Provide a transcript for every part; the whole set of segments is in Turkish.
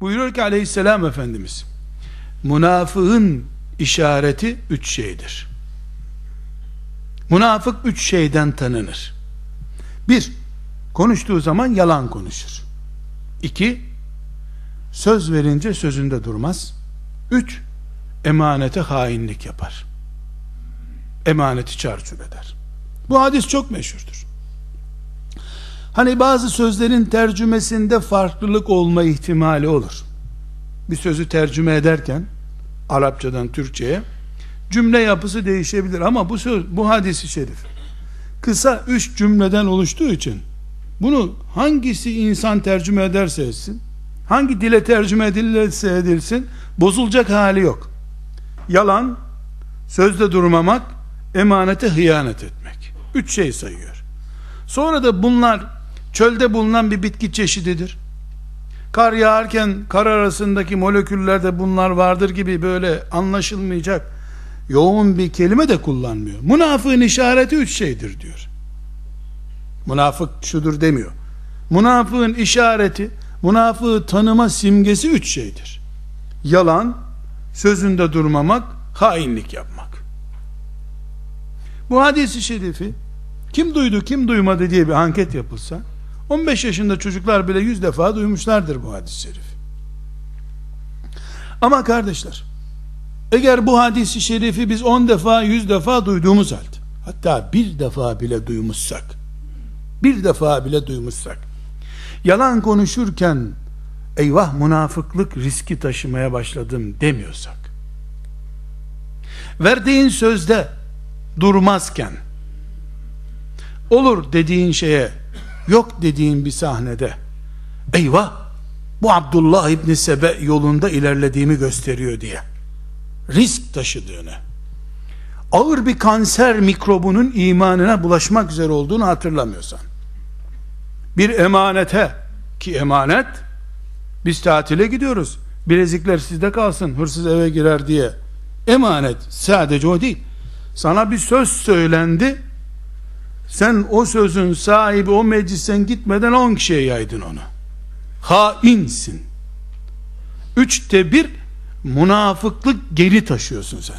Buyuruyor ki aleyhisselam Efendimiz, münafığın işareti üç şeydir. Münafık üç şeyden tanınır. Bir, konuştuğu zaman yalan konuşur. İki, söz verince sözünde durmaz. Üç, emanete hainlik yapar. Emaneti çarçur eder. Bu hadis çok meşhurdur. Hani bazı sözlerin tercümesinde farklılık olma ihtimali olur. Bir sözü tercüme ederken Arapçadan Türkçeye cümle yapısı değişebilir. Ama bu söz bu hadisi şerif kısa üç cümleden oluştuğu için bunu hangisi insan tercüme ederse etsin hangi dile tercüme edilirse edilsin bozulacak hali yok. Yalan sözde durmamak emanete hıyanet etmek. Üç şey sayıyor. Sonra da bunlar çölde bulunan bir bitki çeşididir kar yağarken kar arasındaki moleküllerde bunlar vardır gibi böyle anlaşılmayacak yoğun bir kelime de kullanmıyor. Münafığın işareti üç şeydir diyor. Münafık şudur demiyor. Münafığın işareti, münafığı tanıma simgesi üç şeydir. Yalan, sözünde durmamak, hainlik yapmak. Bu hadisi şerifi kim duydu kim duymadı diye bir anket yapılsa 15 yaşında çocuklar bile 100 defa duymuşlardır bu hadis-i şerif. Ama kardeşler, eğer bu hadisi şerifi biz 10 defa 100 defa duyduğumuz halde, hatta bir defa bile duymuşsak, bir defa bile duymuşsak, yalan konuşurken, eyvah münafıklık riski taşımaya başladım demiyorsak, verdiğin sözde durmazken, olur dediğin şeye yok dediğin bir sahnede. Eyvah! Bu Abdullah İbni Sebe yolunda ilerlediğimi gösteriyor diye. Risk taşıdığını. Ağır bir kanser mikrobunun imanına bulaşmak üzere olduğunu hatırlamıyorsan. Bir emanete ki emanet biz tatile gidiyoruz. Bilezikler sizde kalsın hırsız eve girer diye. Emanet sadece o değil. Sana bir söz söylendi sen o sözün sahibi o meclisten gitmeden on kişiye yaydın onu. Hainsin. Üçte bir münafıklık geri taşıyorsun sen.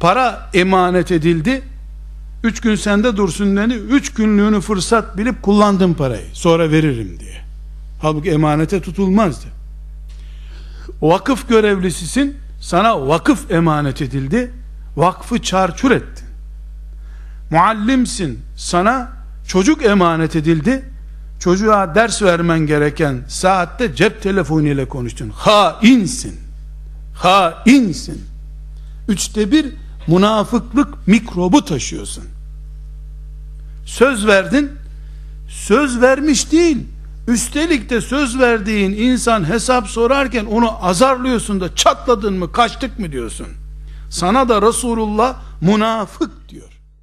Para emanet edildi. Üç gün sende dursun dedi. Üç günlüğünü fırsat bilip kullandın parayı. Sonra veririm diye. Halbuki emanete tutulmazdı. Vakıf görevlisisin. Sana vakıf emanet edildi. Vakfı çarçur ettin muallimsin sana çocuk emanet edildi. Çocuğa ders vermen gereken saatte cep telefonu ile konuştun. Hainsin hainsin. Üçte bir münafıklık mikrobu taşıyorsun. Söz verdin söz vermiş değil. Üstelik de söz verdiğin insan hesap sorarken onu azarlıyorsun da çatladın mı kaçtık mı diyorsun. Sana da Resulullah münafık diyor